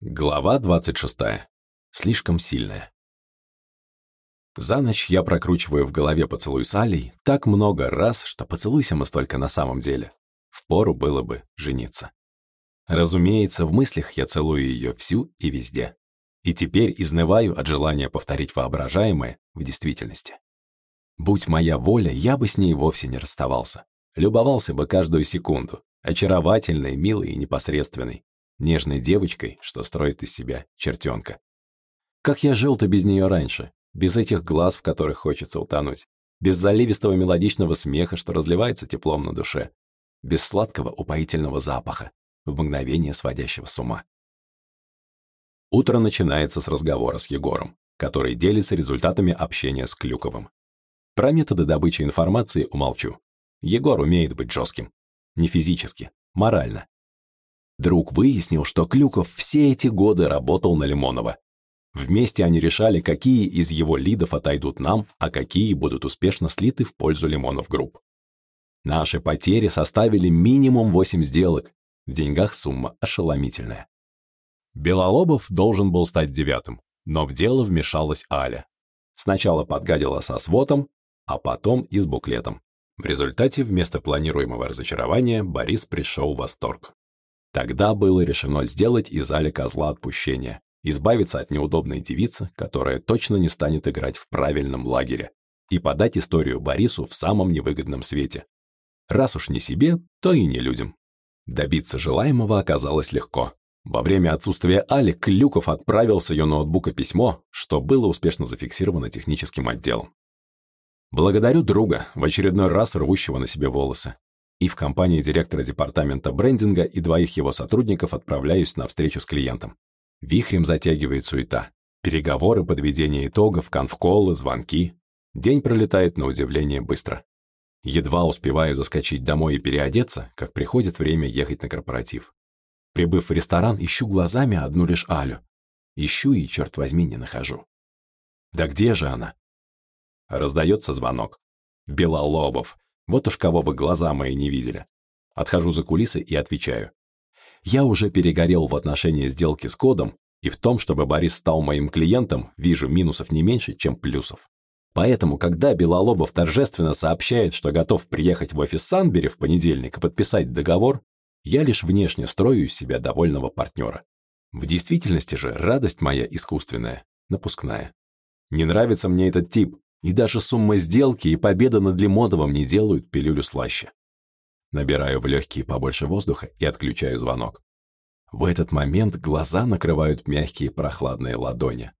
Глава 26. Слишком сильная. За ночь я прокручиваю в голове поцелуй с Алей так много раз, что поцелуйся мы столько на самом деле. Впору было бы жениться. Разумеется, в мыслях я целую ее всю и везде. И теперь изнываю от желания повторить воображаемое в действительности. Будь моя воля, я бы с ней вовсе не расставался. Любовался бы каждую секунду, очаровательной, милой и непосредственной, нежной девочкой, что строит из себя чертенка. Как я жил-то без нее раньше, без этих глаз, в которых хочется утонуть, без заливистого мелодичного смеха, что разливается теплом на душе, без сладкого упоительного запаха, в мгновение сводящего с ума. Утро начинается с разговора с Егором, который делится результатами общения с Клюковым. Про методы добычи информации умолчу. Егор умеет быть жестким. Не физически, морально. Друг выяснил, что Клюков все эти годы работал на Лимонова. Вместе они решали, какие из его лидов отойдут нам, а какие будут успешно слиты в пользу Лимонов Групп. Наши потери составили минимум 8 сделок. В деньгах сумма ошеломительная. Белолобов должен был стать девятым, но в дело вмешалась Аля. Сначала подгадила со свотом, а потом и с буклетом. В результате вместо планируемого разочарования Борис пришел в восторг. Тогда было решено сделать из Али козла отпущения, избавиться от неудобной девицы, которая точно не станет играть в правильном лагере, и подать историю Борису в самом невыгодном свете. Раз уж не себе, то и не людям. Добиться желаемого оказалось легко. Во время отсутствия Али Клюков отправил с ее ноутбука письмо, что было успешно зафиксировано техническим отделом. Благодарю друга, в очередной раз рвущего на себе волосы и в компании директора департамента брендинга и двоих его сотрудников отправляюсь на встречу с клиентом. Вихрем затягивает суета. Переговоры, подведение итогов, конфколы, звонки. День пролетает на удивление быстро. Едва успеваю заскочить домой и переодеться, как приходит время ехать на корпоратив. Прибыв в ресторан, ищу глазами одну лишь Алю. Ищу и, черт возьми, не нахожу. Да где же она? Раздается звонок. Белолобов, вот уж кого бы глаза мои не видели. Отхожу за кулисы и отвечаю. Я уже перегорел в отношении сделки с кодом, и в том, чтобы Борис стал моим клиентом, вижу минусов не меньше, чем плюсов. Поэтому, когда Белолобов торжественно сообщает, что готов приехать в офис Санбери в понедельник и подписать договор, я лишь внешне строю из себя довольного партнера. В действительности же радость моя искусственная, напускная. Не нравится мне этот тип, и даже сумма сделки и победа над Лимоновым не делают пилюлю слаще. Набираю в легкие побольше воздуха и отключаю звонок. В этот момент глаза накрывают мягкие прохладные ладони.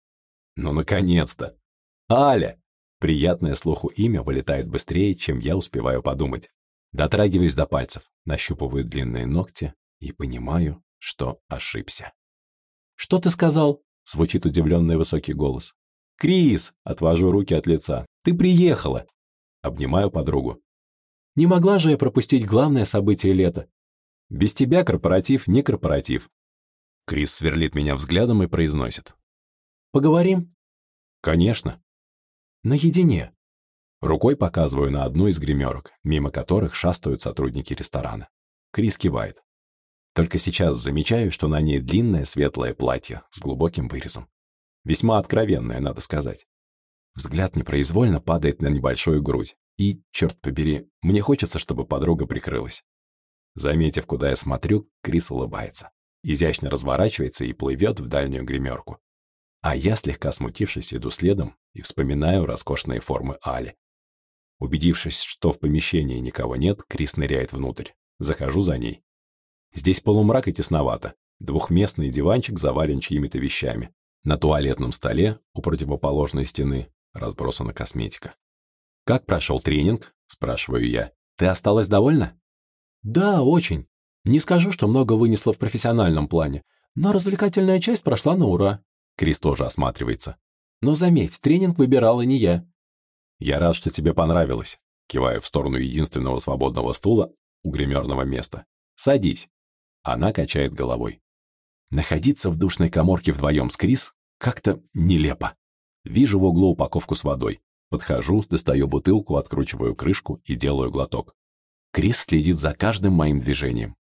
Ну, наконец-то! Аля! Приятное слуху имя вылетает быстрее, чем я успеваю подумать. Дотрагиваюсь до пальцев, нащупываю длинные ногти и понимаю, что ошибся. «Что ты сказал?» — звучит удивленный высокий голос. «Крис!» – отвожу руки от лица. «Ты приехала!» Обнимаю подругу. «Не могла же я пропустить главное событие лета. Без тебя корпоратив не корпоратив». Крис сверлит меня взглядом и произносит. «Поговорим?» «Конечно». «Наедине». Рукой показываю на одну из гримерок, мимо которых шастают сотрудники ресторана. Крис кивает. Только сейчас замечаю, что на ней длинное светлое платье с глубоким вырезом. Весьма откровенная, надо сказать. Взгляд непроизвольно падает на небольшую грудь. И, черт побери, мне хочется, чтобы подруга прикрылась. Заметив, куда я смотрю, Крис улыбается. Изящно разворачивается и плывет в дальнюю гримерку. А я, слегка смутившись, иду следом и вспоминаю роскошные формы Али. Убедившись, что в помещении никого нет, Крис ныряет внутрь. Захожу за ней. Здесь полумрак и тесновато. Двухместный диванчик завален чьими-то вещами. На туалетном столе у противоположной стены разбросана косметика. «Как прошел тренинг?» – спрашиваю я. «Ты осталась довольна?» «Да, очень. Не скажу, что много вынесла в профессиональном плане, но развлекательная часть прошла на ура». Крис тоже осматривается. «Но заметь, тренинг выбирала не я». «Я рад, что тебе понравилось», – киваю в сторону единственного свободного стула у гримерного места. «Садись». Она качает головой. Находиться в душной коморке вдвоем с Крис как-то нелепо. Вижу в углу упаковку с водой. Подхожу, достаю бутылку, откручиваю крышку и делаю глоток. Крис следит за каждым моим движением.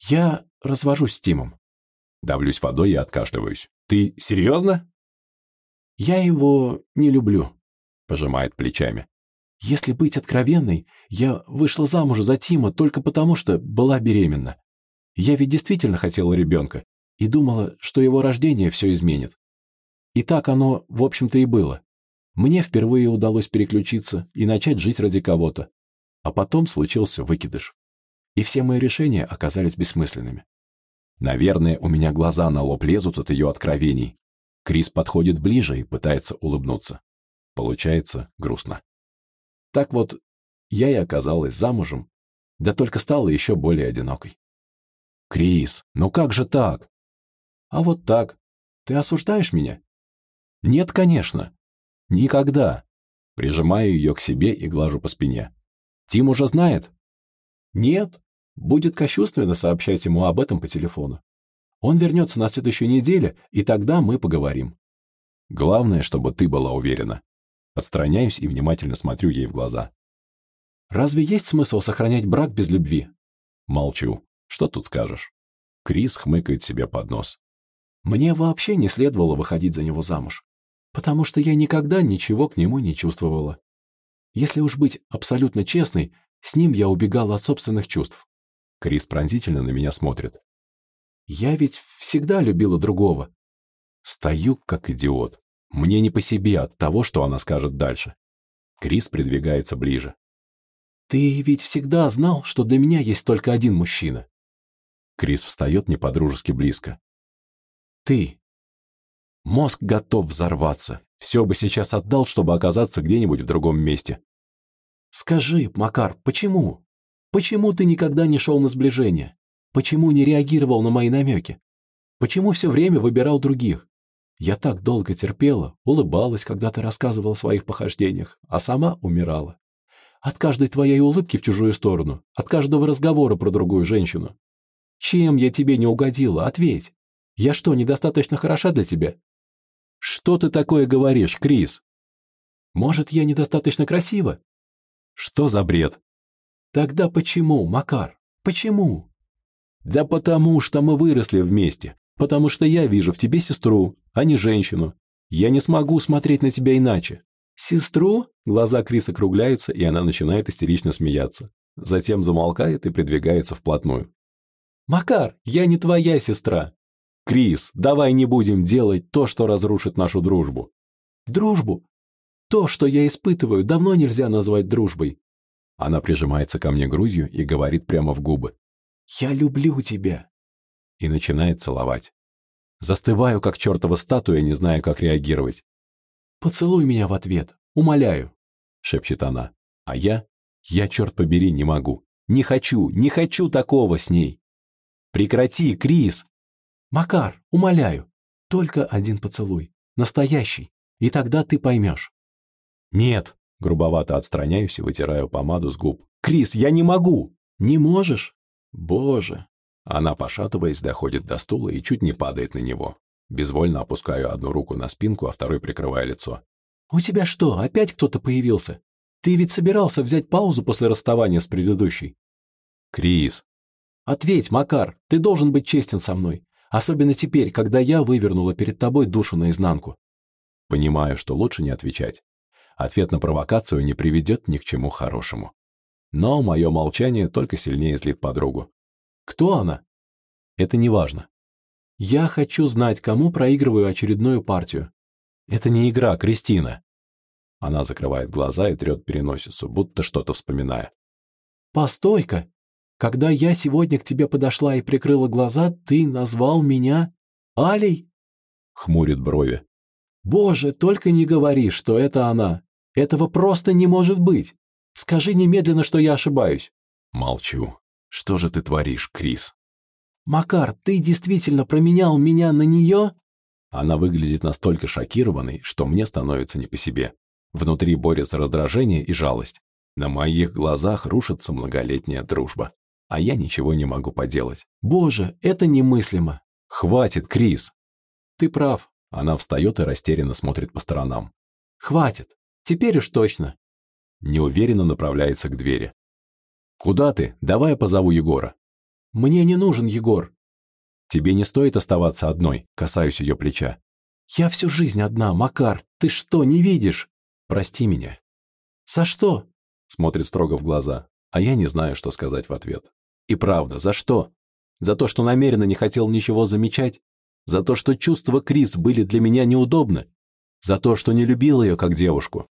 «Я развожусь с Тимом». Давлюсь водой и откашливаюсь. «Ты серьезно?» «Я его не люблю», — пожимает плечами. «Если быть откровенной, я вышла замуж за Тима только потому, что была беременна. Я ведь действительно хотела ребенка и думала, что его рождение все изменит. И так оно, в общем-то, и было. Мне впервые удалось переключиться и начать жить ради кого-то. А потом случился выкидыш. И все мои решения оказались бессмысленными. Наверное, у меня глаза на лоб лезут от ее откровений. Крис подходит ближе и пытается улыбнуться. Получается грустно. Так вот, я и оказалась замужем, да только стала еще более одинокой. «Крис, ну как же так?» «А вот так. Ты осуждаешь меня?» «Нет, конечно. Никогда». Прижимаю ее к себе и глажу по спине. «Тим уже знает?» «Нет. Будет кощунственно сообщать ему об этом по телефону. Он вернется на следующей неделе, и тогда мы поговорим». «Главное, чтобы ты была уверена». Отстраняюсь и внимательно смотрю ей в глаза. «Разве есть смысл сохранять брак без любви?» Молчу. Что тут скажешь? Крис хмыкает себе под нос. Мне вообще не следовало выходить за него замуж, потому что я никогда ничего к нему не чувствовала. Если уж быть абсолютно честной, с ним я убегала от собственных чувств. Крис пронзительно на меня смотрит. Я ведь всегда любила другого. Стою как идиот. Мне не по себе от того, что она скажет дальше. Крис придвигается ближе. Ты ведь всегда знал, что для меня есть только один мужчина. Крис встает не по-дружески близко. Ты. Мозг готов взорваться. Все бы сейчас отдал, чтобы оказаться где-нибудь в другом месте. Скажи, Макар, почему? Почему ты никогда не шел на сближение? Почему не реагировал на мои намеки? Почему все время выбирал других? Я так долго терпела, улыбалась, когда ты рассказывал о своих похождениях, а сама умирала. От каждой твоей улыбки в чужую сторону, от каждого разговора про другую женщину. Чем я тебе не угодила? Ответь. Я что, недостаточно хороша для тебя? Что ты такое говоришь, Крис? Может, я недостаточно красива? Что за бред? Тогда почему, Макар? Почему? Да потому что мы выросли вместе. Потому что я вижу в тебе сестру, а не женщину. Я не смогу смотреть на тебя иначе. Сестру? Глаза Криса округляются, и она начинает истерично смеяться. Затем замолкает и придвигается вплотную. «Макар, я не твоя сестра!» «Крис, давай не будем делать то, что разрушит нашу дружбу!» «Дружбу? То, что я испытываю, давно нельзя назвать дружбой!» Она прижимается ко мне грудью и говорит прямо в губы. «Я люблю тебя!» И начинает целовать. Застываю, как чертова статуя, не зная, как реагировать. «Поцелуй меня в ответ, умоляю!» Шепчет она. А я? Я, черт побери, не могу. Не хочу, не хочу такого с ней. Прекрати, Крис!» «Макар, умоляю, только один поцелуй. Настоящий. И тогда ты поймешь». «Нет!» — грубовато отстраняюсь и вытираю помаду с губ. «Крис, я не могу!» «Не можешь? Боже!» Она, пошатываясь, доходит до стула и чуть не падает на него. Безвольно опускаю одну руку на спинку, а второй прикрываю лицо. «У тебя что, опять кто-то появился? Ты ведь собирался взять паузу после расставания с предыдущей?» «Крис, Ответь, Макар, ты должен быть честен со мной. Особенно теперь, когда я вывернула перед тобой душу наизнанку. Понимаю, что лучше не отвечать. Ответ на провокацию не приведет ни к чему хорошему. Но мое молчание только сильнее злит подругу. Кто она? Это не важно. Я хочу знать, кому проигрываю очередную партию. Это не игра, Кристина. Она закрывает глаза и трет переносицу, будто что-то вспоминая. Постой-ка, когда я сегодня к тебе подошла и прикрыла глаза, ты назвал меня Алей?» Хмурит брови. «Боже, только не говори, что это она. Этого просто не может быть. Скажи немедленно, что я ошибаюсь». Молчу. Что же ты творишь, Крис? «Макар, ты действительно променял меня на нее?» Она выглядит настолько шокированной, что мне становится не по себе. Внутри борется раздражение и жалость. На моих глазах рушится многолетняя дружба а я ничего не могу поделать. Боже, это немыслимо. Хватит, Крис. Ты прав. Она встает и растерянно смотрит по сторонам. Хватит. Теперь уж точно. Неуверенно направляется к двери. Куда ты? Давай я позову Егора. Мне не нужен Егор. Тебе не стоит оставаться одной, касаюсь ее плеча. Я всю жизнь одна, Макар, ты что, не видишь? Прости меня. За что? Смотрит строго в глаза, а я не знаю, что сказать в ответ. И правда, за что? За то, что намеренно не хотел ничего замечать? За то, что чувства Крис были для меня неудобны? За то, что не любил ее как девушку?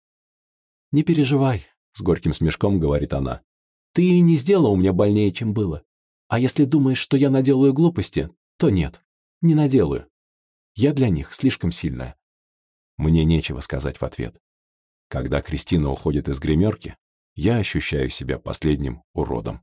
Не переживай, с горьким смешком говорит она. Ты не сделал мне больнее, чем было. А если думаешь, что я наделаю глупости, то нет, не наделаю. Я для них слишком сильная. Мне нечего сказать в ответ. Когда Кристина уходит из гримерки, я ощущаю себя последним уродом.